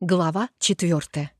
Глава четвертая.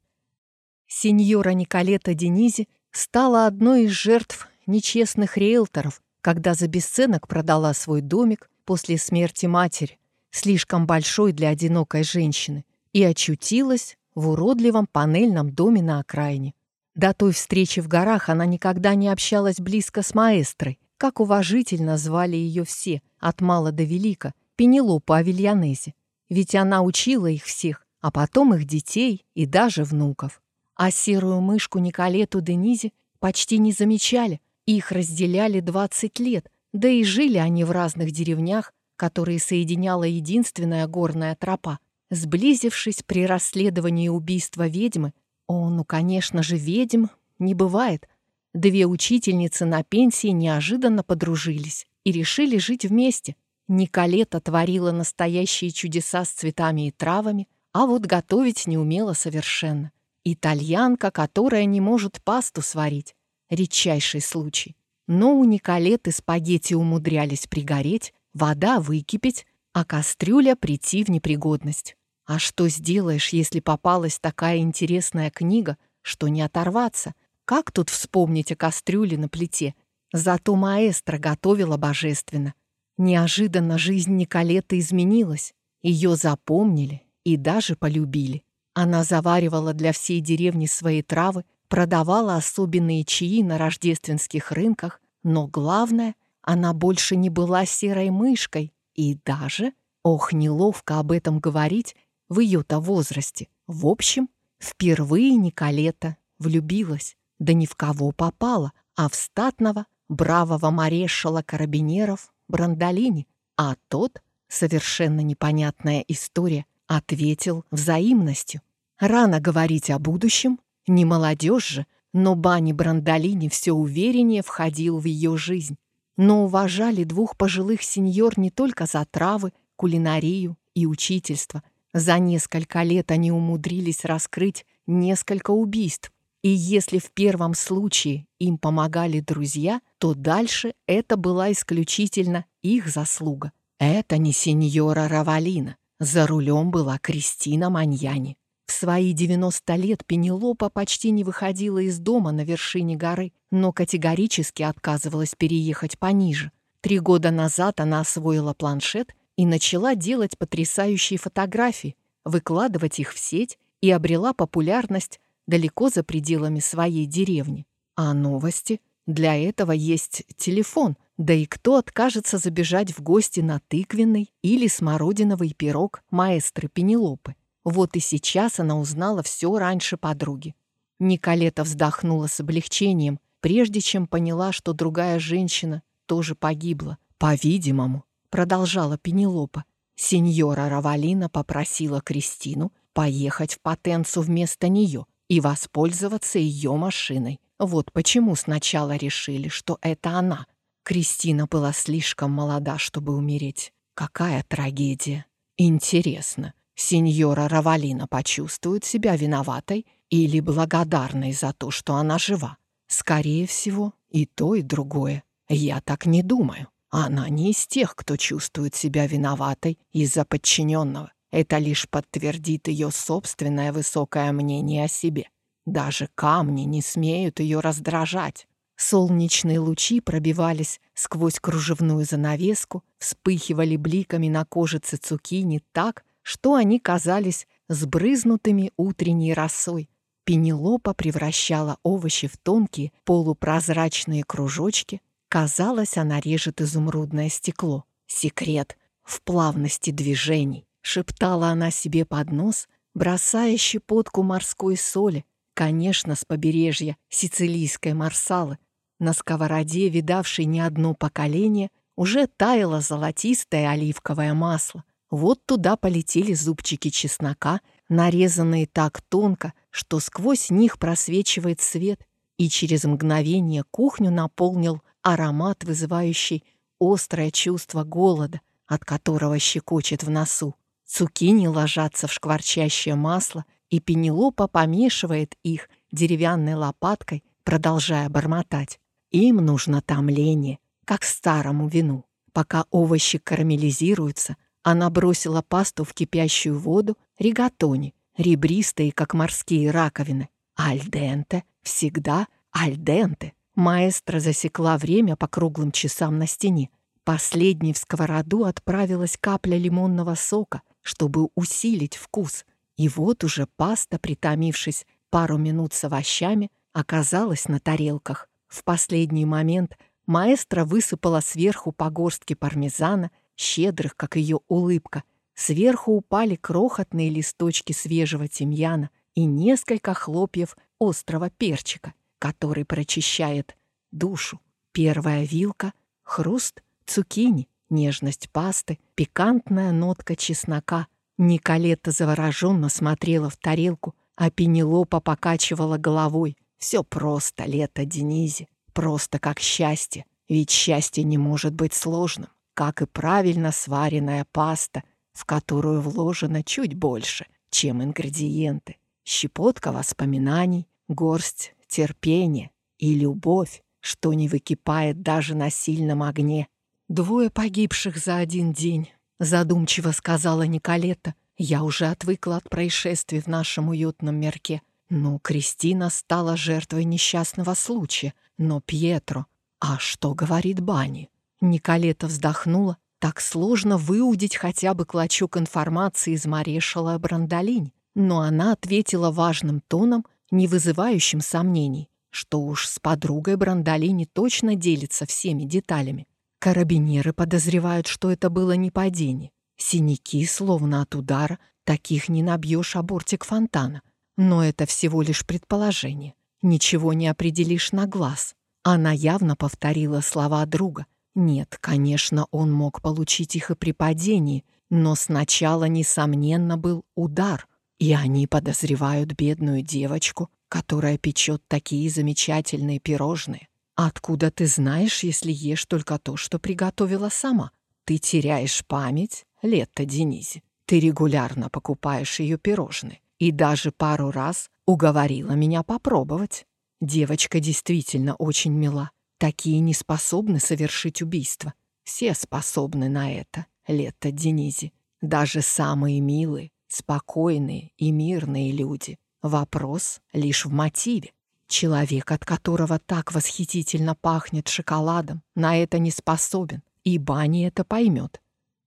Сеньора Николета Денизи стала одной из жертв нечестных риэлторов, когда за бесценок продала свой домик после смерти матери, слишком большой для одинокой женщины, и очутилась в уродливом панельном доме на окраине. До той встречи в горах она никогда не общалась близко с маэстрой, как уважительно звали ее все, от мала до велика, Пенелопа Авельянезе. Ведь она учила их всех, а потом их детей и даже внуков. А серую мышку Николету Денизи почти не замечали, их разделяли 20 лет, да и жили они в разных деревнях, которые соединяла единственная горная тропа. Сблизившись при расследовании убийства ведьмы, о, ну, конечно же, ведьм не бывает, две учительницы на пенсии неожиданно подружились и решили жить вместе. Николета творила настоящие чудеса с цветами и травами, а вот готовить не умела совершенно. Итальянка, которая не может пасту сварить. Редчайший случай. Но у Николеты спагетти умудрялись пригореть, вода выкипеть, а кастрюля прийти в непригодность. А что сделаешь, если попалась такая интересная книга, что не оторваться? Как тут вспомнить о кастрюле на плите? Зато маэстро готовила божественно. Неожиданно жизнь Николеты изменилась. Ее запомнили и даже полюбили. Она заваривала для всей деревни свои травы, продавала особенные чаи на рождественских рынках, но главное, она больше не была серой мышкой и даже, ох, неловко об этом говорить, в ее-то возрасте. В общем, впервые Николета влюбилась, да ни в кого попала, а в статного, бравого марешала карабинеров Брандолини, а тот, совершенно непонятная история, Ответил взаимностью. Рано говорить о будущем, не молодежь же, но Бани Брандолини все увереннее входил в ее жизнь. Но уважали двух пожилых сеньор не только за травы, кулинарию и учительство. За несколько лет они умудрились раскрыть несколько убийств. И если в первом случае им помогали друзья, то дальше это была исключительно их заслуга. Это не сеньора Равалина. За рулем была Кристина Маньяни. В свои 90 лет Пенелопа почти не выходила из дома на вершине горы, но категорически отказывалась переехать пониже. Три года назад она освоила планшет и начала делать потрясающие фотографии, выкладывать их в сеть и обрела популярность далеко за пределами своей деревни. А новости? Для этого есть телефон — да и кто откажется забежать в гости на тыквенный или смородиновый пирог маэстры Пенелопы? Вот и сейчас она узнала все раньше подруги. Николета вздохнула с облегчением, прежде чем поняла, что другая женщина тоже погибла. По-видимому, продолжала Пенелопа, сеньора Равалина попросила Кристину поехать в Потенцу вместо нее и воспользоваться ее машиной. Вот почему сначала решили, что это она — Кристина была слишком молода, чтобы умереть. Какая трагедия. Интересно, сеньора Равалина почувствует себя виноватой или благодарной за то, что она жива? Скорее всего, и то, и другое. Я так не думаю. Она не из тех, кто чувствует себя виноватой из-за подчиненного. Это лишь подтвердит ее собственное высокое мнение о себе. Даже камни не смеют ее раздражать. Солнечные лучи пробивались сквозь кружевную занавеску, вспыхивали бликами на кожице цукини так, что они казались сбрызнутыми утренней росой. Пенелопа превращала овощи в тонкие полупрозрачные кружочки. Казалось, она режет изумрудное стекло. Секрет в плавности движений. Шептала она себе под нос, бросая щепотку морской соли, конечно, с побережья сицилийской марсалы, на сковороде, видавшей не одно поколение, уже таяло золотистое оливковое масло. Вот туда полетели зубчики чеснока, нарезанные так тонко, что сквозь них просвечивает свет, и через мгновение кухню наполнил аромат, вызывающий острое чувство голода, от которого щекочет в носу. Цукини ложатся в шкварчащее масло, и Пенелопа помешивает их деревянной лопаткой, продолжая бормотать. Им нужно томление, как старому вину. Пока овощи карамелизируются, она бросила пасту в кипящую воду ригатони, ребристые, как морские раковины. Альденте, всегда альденте. Маэстро засекла время по круглым часам на стене. Последней в сковороду отправилась капля лимонного сока, чтобы усилить вкус. И вот уже паста, притомившись пару минут с овощами, оказалась на тарелках. В последний момент маэстро высыпала сверху по горстке пармезана, щедрых, как ее улыбка. Сверху упали крохотные листочки свежего тимьяна и несколько хлопьев острого перчика, который прочищает душу. Первая вилка, хруст, цукини, нежность пасты, пикантная нотка чеснока. Николетта завороженно смотрела в тарелку, а Пенелопа покачивала головой. Все просто, лето Денизе, просто как счастье. Ведь счастье не может быть сложным, как и правильно сваренная паста, в которую вложено чуть больше, чем ингредиенты. Щепотка воспоминаний, горсть терпения и любовь, что не выкипает даже на сильном огне. «Двое погибших за один день», — задумчиво сказала Николета. «Я уже отвыкла от происшествий в нашем уютном мирке. Ну, Кристина стала жертвой несчастного случая, но Пьетро... А что говорит Бани?» Николета вздохнула. Так сложно выудить хотя бы клочок информации из Марешала Брандолини. Но она ответила важным тоном, не вызывающим сомнений, что уж с подругой Брандолини точно делится всеми деталями. Карабинеры подозревают, что это было не падение. Синяки, словно от удара, таких не набьешь о бортик фонтана. Но это всего лишь предположение. Ничего не определишь на глаз. Она явно повторила слова друга. Нет, конечно, он мог получить их и при падении, но сначала, несомненно, был удар. И они подозревают бедную девочку, которая печет такие замечательные пирожные. Откуда ты знаешь, если ешь только то, что приготовила сама? Ты теряешь память, Лето Денизе. Ты регулярно покупаешь ее пирожные. И даже пару раз уговорила меня попробовать. Девочка действительно очень мила. Такие не способны совершить убийство. Все способны на это, Лето Денизе. Даже самые милые, спокойные и мирные люди. Вопрос лишь в мотиве. Человек, от которого так восхитительно пахнет шоколадом, на это не способен, и Бани это поймет.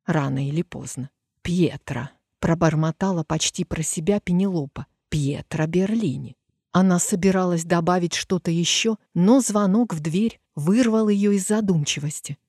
Рано или поздно. Пьетро. Пробормотала почти про себя Пенелопа. Пьетро Берлини. Она собиралась добавить что-то еще, но звонок в дверь вырвал ее из задумчивости.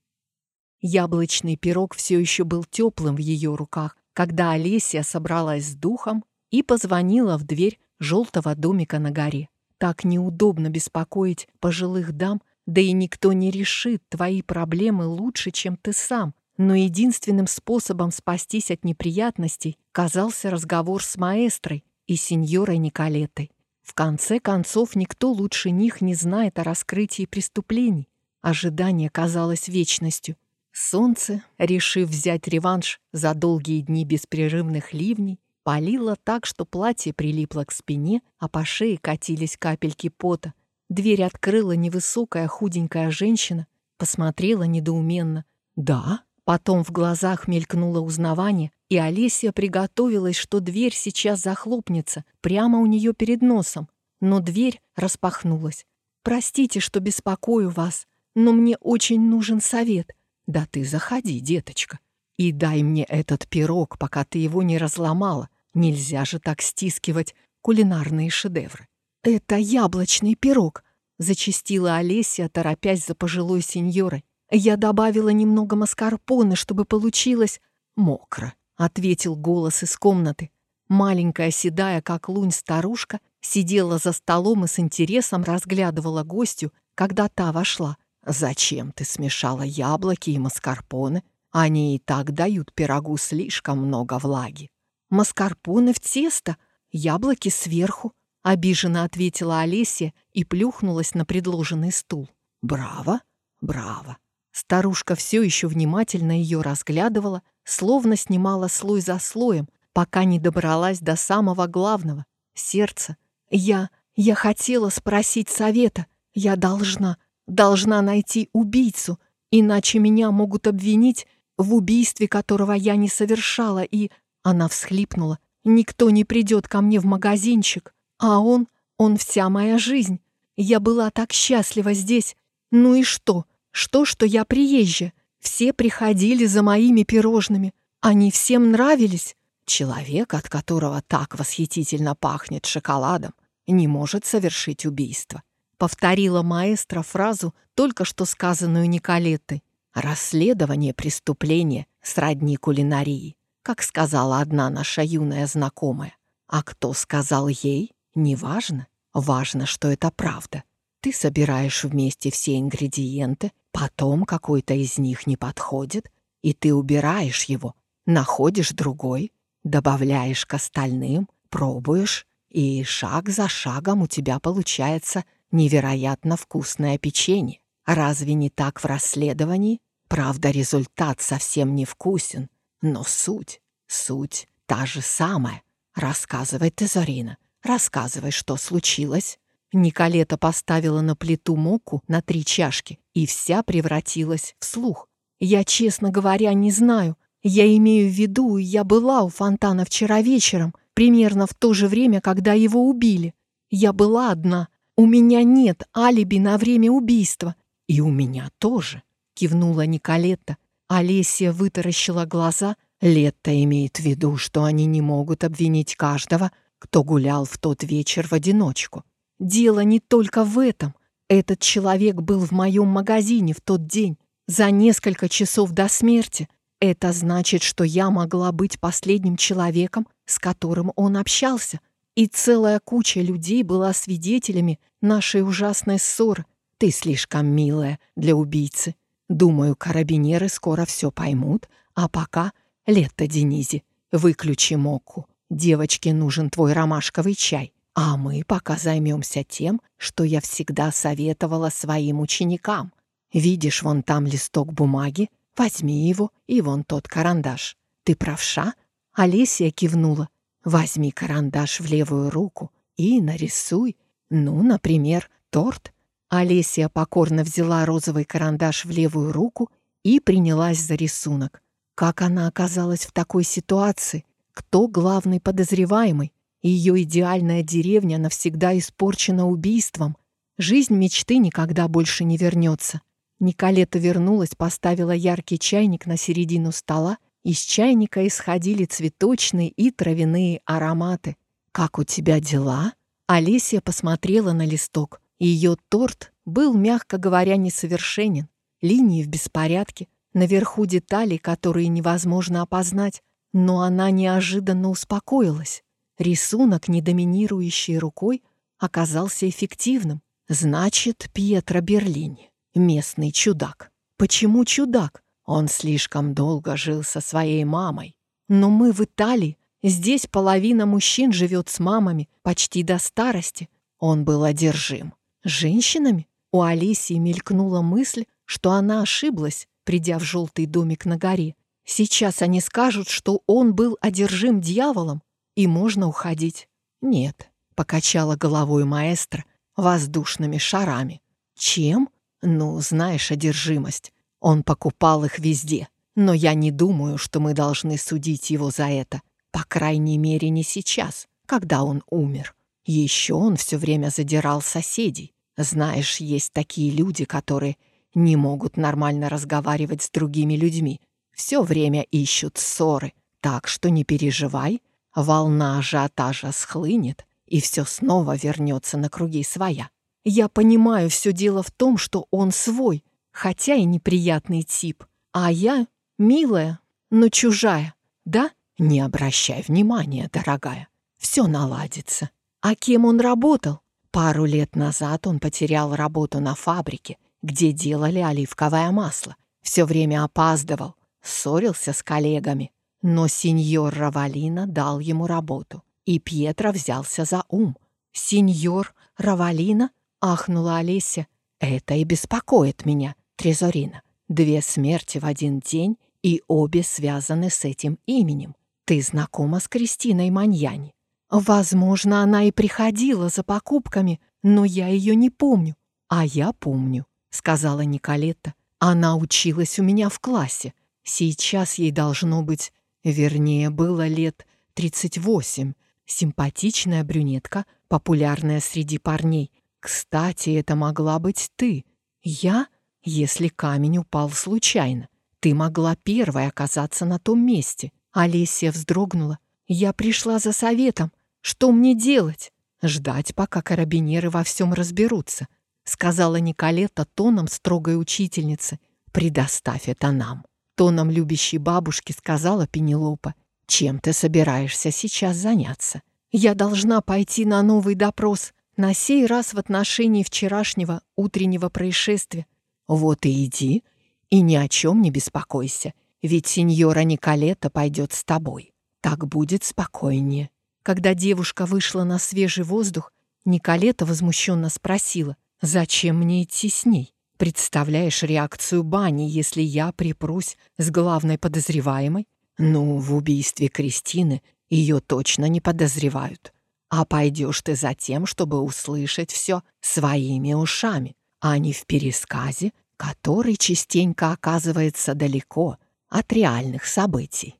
Яблочный пирог все еще был теплым в ее руках, когда Олеся собралась с духом и позвонила в дверь желтого домика на горе. Так неудобно беспокоить пожилых дам, да и никто не решит твои проблемы лучше, чем ты сам. Но единственным способом спастись от неприятностей казался разговор с маэстрой и сеньорой Николетой. В конце концов, никто лучше них не знает о раскрытии преступлений. Ожидание казалось вечностью. Солнце, решив взять реванш за долгие дни беспрерывных ливней, Палило так, что платье прилипло к спине, а по шее катились капельки пота. Дверь открыла невысокая худенькая женщина, посмотрела недоуменно. «Да?» Потом в глазах мелькнуло узнавание, и Олеся приготовилась, что дверь сейчас захлопнется прямо у нее перед носом. Но дверь распахнулась. «Простите, что беспокою вас, но мне очень нужен совет». «Да ты заходи, деточка, и дай мне этот пирог, пока ты его не разломала. Нельзя же так стискивать кулинарные шедевры. «Это яблочный пирог», — зачастила Олеся, торопясь за пожилой сеньорой. «Я добавила немного маскарпоне, чтобы получилось...» «Мокро», — ответил голос из комнаты. Маленькая, седая, как лунь старушка, сидела за столом и с интересом разглядывала гостю, когда та вошла. «Зачем ты смешала яблоки и маскарпоне? Они и так дают пирогу слишком много влаги». «Маскарпоне в тесто, яблоки сверху», — обиженно ответила Олеся и плюхнулась на предложенный стул. «Браво, браво!» Старушка все еще внимательно ее разглядывала, словно снимала слой за слоем, пока не добралась до самого главного — сердца. «Я... я хотела спросить совета. Я должна, должна найти убийцу, иначе меня могут обвинить в убийстве которого я не совершала, и...» Она всхлипнула, Никто не придет ко мне в магазинчик, а он, он вся моя жизнь. Я была так счастлива здесь. Ну и что? Что, что я приезжая? Все приходили за моими пирожными. Они всем нравились. Человек, от которого так восхитительно пахнет шоколадом, не может совершить убийство. Повторила маэстро фразу, только что сказанную Николеттой. Расследование преступления сродни кулинарии, как сказала одна наша юная знакомая. А кто сказал ей, неважно. Важно, что это правда. Ты собираешь вместе все ингредиенты, потом какой-то из них не подходит, и ты убираешь его, находишь другой, добавляешь к остальным, пробуешь, и шаг за шагом у тебя получается невероятно вкусное печенье. Разве не так в расследовании? Правда, результат совсем не вкусен, но суть, суть та же самая. Рассказывай, Тезарина, рассказывай, что случилось. Николета поставила на плиту муку на три чашки, и вся превратилась в слух. Я, честно говоря, не знаю. Я имею в виду, я была у фонтана вчера вечером, примерно в то же время, когда его убили. Я была одна. У меня нет алиби на время убийства. И у меня тоже, кивнула Николетта. Олеся вытаращила глаза. Летта имеет в виду, что они не могут обвинить каждого, кто гулял в тот вечер в одиночку. Дело не только в этом. Этот человек был в моем магазине в тот день, за несколько часов до смерти. Это значит, что я могла быть последним человеком, с которым он общался. И целая куча людей была свидетелями нашей ужасной ссоры. Ты слишком милая для убийцы. Думаю, карабинеры скоро все поймут, а пока, Лето Денизи, выключи моку. Девочке нужен твой ромашковый чай. А мы пока займемся тем, что я всегда советовала своим ученикам. Видишь, вон там листок бумаги, возьми его и вон тот карандаш. Ты правша? Олеся кивнула. Возьми карандаш в левую руку и нарисуй, ну, например, торт. Олеся покорно взяла розовый карандаш в левую руку и принялась за рисунок. Как она оказалась в такой ситуации? Кто главный подозреваемый? Ее идеальная деревня навсегда испорчена убийством. Жизнь мечты никогда больше не вернется. Николета вернулась, поставила яркий чайник на середину стола. Из чайника исходили цветочные и травяные ароматы. «Как у тебя дела?» Олеся посмотрела на листок. Ее торт был, мягко говоря, несовершенен. Линии в беспорядке, наверху детали, которые невозможно опознать. Но она неожиданно успокоилась. Рисунок, не доминирующий рукой, оказался эффективным. Значит, Пьетро Берлини — местный чудак. Почему чудак? Он слишком долго жил со своей мамой. Но мы в Италии. Здесь половина мужчин живет с мамами почти до старости. Он был одержим. Женщинами? У Алисии мелькнула мысль, что она ошиблась, придя в желтый домик на горе. Сейчас они скажут, что он был одержим дьяволом, и можно уходить. Нет, покачала головой маэстро воздушными шарами. Чем? Ну, знаешь, одержимость. Он покупал их везде. Но я не думаю, что мы должны судить его за это. По крайней мере, не сейчас, когда он умер. Еще он все время задирал соседей. Знаешь, есть такие люди, которые не могут нормально разговаривать с другими людьми. Все время ищут ссоры. Так что не переживай, Волна ажиотажа схлынет, и все снова вернется на круги своя. Я понимаю, все дело в том, что он свой, хотя и неприятный тип, а я милая, но чужая, да? Не обращай внимания, дорогая, все наладится. А кем он работал? Пару лет назад он потерял работу на фабрике, где делали оливковое масло. Все время опаздывал, ссорился с коллегами, но сеньор Равалина дал ему работу, и Пьетро взялся за ум. «Сеньор Равалина?» — ахнула Олеся. «Это и беспокоит меня, Трезорина. Две смерти в один день, и обе связаны с этим именем. Ты знакома с Кристиной Маньяни?» «Возможно, она и приходила за покупками, но я ее не помню». «А я помню», — сказала Николетта. «Она училась у меня в классе. Сейчас ей должно быть Вернее, было лет 38. Симпатичная брюнетка, популярная среди парней. Кстати, это могла быть ты. Я, если камень упал случайно. Ты могла первой оказаться на том месте. Олеся вздрогнула. Я пришла за советом. Что мне делать? Ждать, пока карабинеры во всем разберутся, сказала Николета тоном строгой учительницы. Предоставь это нам. Тоном любящей бабушки сказала Пенелопа. Чем ты собираешься сейчас заняться? Я должна пойти на новый допрос, на сей раз в отношении вчерашнего утреннего происшествия. Вот и иди, и ни о чем не беспокойся, ведь сеньора Николета пойдет с тобой. Так будет спокойнее. Когда девушка вышла на свежий воздух, Николета возмущенно спросила, «Зачем мне идти с ней? Представляешь реакцию Бани, если я припрусь с главной подозреваемой? Ну, в убийстве Кристины ее точно не подозревают. А пойдешь ты за тем, чтобы услышать все своими ушами, а не в пересказе, который частенько оказывается далеко от реальных событий.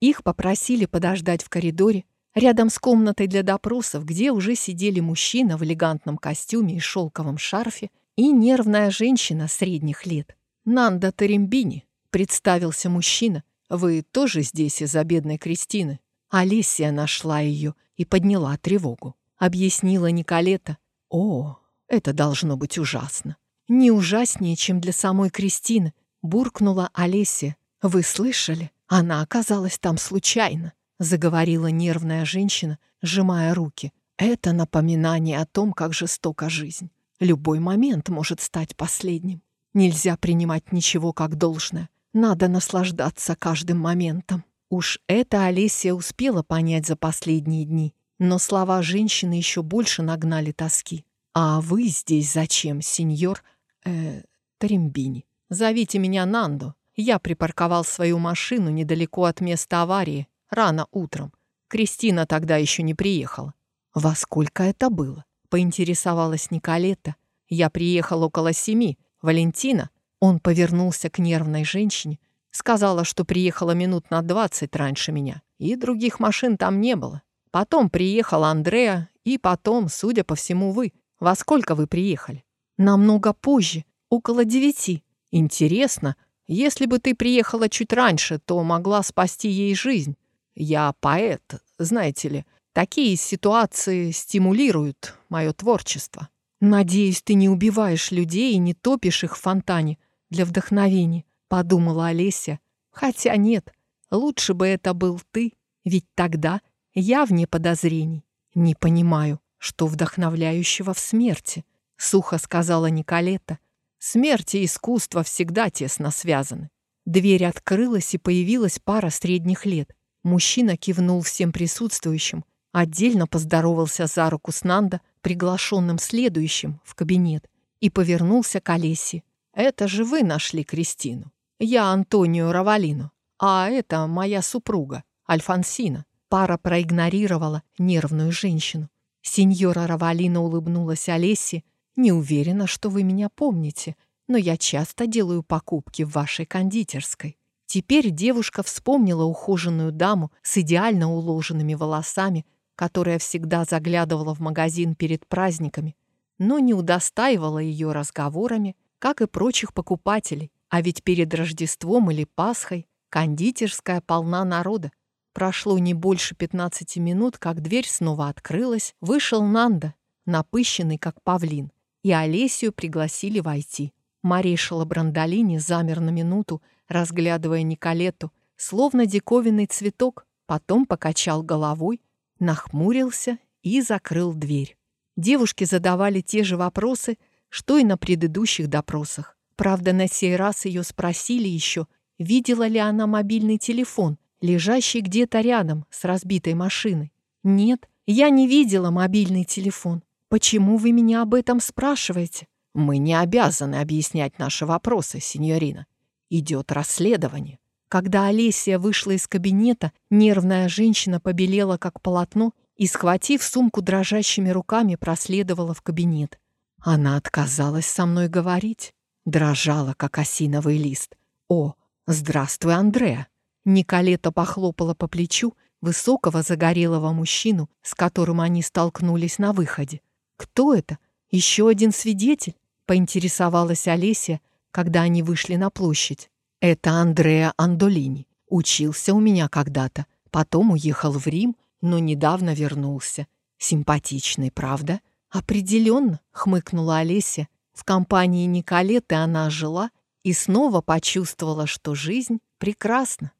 Их попросили подождать в коридоре, рядом с комнатой для допросов, где уже сидели мужчина в элегантном костюме и шелковом шарфе и нервная женщина средних лет. «Нанда Тарембини», — представился мужчина, — «вы тоже здесь из-за бедной Кристины?» Алисия нашла ее и подняла тревогу. Объяснила Николета. «О, это должно быть ужасно. Не ужаснее, чем для самой Кристины, буркнула Олеся. Вы слышали? Она оказалась там случайно, заговорила нервная женщина, сжимая руки. Это напоминание о том, как жестока жизнь. Любой момент может стать последним. Нельзя принимать ничего как должное. Надо наслаждаться каждым моментом. Уж это Олеся успела понять за последние дни. Но слова женщины еще больше нагнали тоски. «А вы здесь зачем, сеньор э, Трембини. Зовите меня Нандо. Я припарковал свою машину недалеко от места аварии, рано утром. Кристина тогда еще не приехала. Во сколько это было? Поинтересовалась Николета. Я приехал около семи. Валентина, он повернулся к нервной женщине, сказала, что приехала минут на двадцать раньше меня, и других машин там не было. Потом приехал Андреа, и потом, судя по всему, вы. Во сколько вы приехали? Намного позже, около девяти. Интересно, если бы ты приехала чуть раньше, то могла спасти ей жизнь. Я поэт, знаете ли. Такие ситуации стимулируют мое творчество. Надеюсь, ты не убиваешь людей и не топишь их в фонтане для вдохновения, подумала Олеся. Хотя нет, лучше бы это был ты, ведь тогда я вне подозрений. Не понимаю, что вдохновляющего в смерти. — сухо сказала Николета. «Смерть и искусство всегда тесно связаны». Дверь открылась, и появилась пара средних лет. Мужчина кивнул всем присутствующим, отдельно поздоровался за руку с Нанда, приглашенным следующим в кабинет, и повернулся к Олесе. «Это же вы нашли Кристину. Я Антонио Равалино, а это моя супруга, Альфонсина». Пара проигнорировала нервную женщину. Сеньора Равалина улыбнулась Олесе не уверена, что вы меня помните, но я часто делаю покупки в вашей кондитерской. Теперь девушка вспомнила ухоженную даму с идеально уложенными волосами, которая всегда заглядывала в магазин перед праздниками, но не удостаивала ее разговорами, как и прочих покупателей. А ведь перед Рождеством или Пасхой кондитерская полна народа. Прошло не больше 15 минут, как дверь снова открылась, вышел Нанда, напыщенный, как павлин и Олесию пригласили войти. Маришала Брандолини замер на минуту, разглядывая Николету, словно диковинный цветок, потом покачал головой, нахмурился и закрыл дверь. Девушки задавали те же вопросы, что и на предыдущих допросах. Правда, на сей раз ее спросили еще, видела ли она мобильный телефон, лежащий где-то рядом с разбитой машиной. Нет, я не видела мобильный телефон. «Почему вы меня об этом спрашиваете?» «Мы не обязаны объяснять наши вопросы, сеньорина. Идет расследование». Когда Олеся вышла из кабинета, нервная женщина побелела, как полотно, и, схватив сумку дрожащими руками, проследовала в кабинет. Она отказалась со мной говорить, дрожала, как осиновый лист. «О, здравствуй, Андреа!» Николета похлопала по плечу, высокого загорелого мужчину, с которым они столкнулись на выходе. «Кто это? Еще один свидетель?» — поинтересовалась Олеся, когда они вышли на площадь. «Это Андреа Андолини. Учился у меня когда-то. Потом уехал в Рим, но недавно вернулся. Симпатичный, правда?» «Определенно», — хмыкнула Олеся. В компании Николеты она жила и снова почувствовала, что жизнь прекрасна.